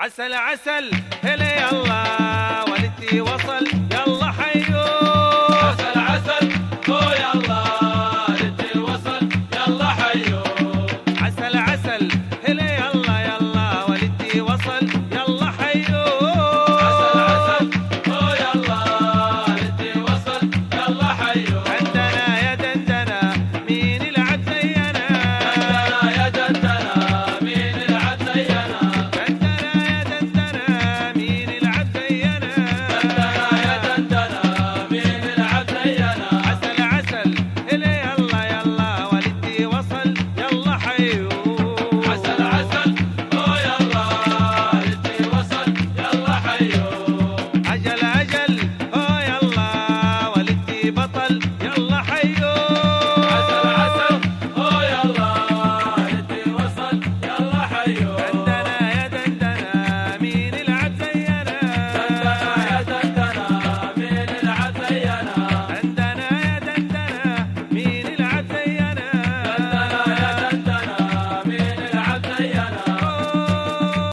عسل عسل هلا يلا. البطل يلا حيو عسل عسل. أو يلا ندي وصل. يلا حيو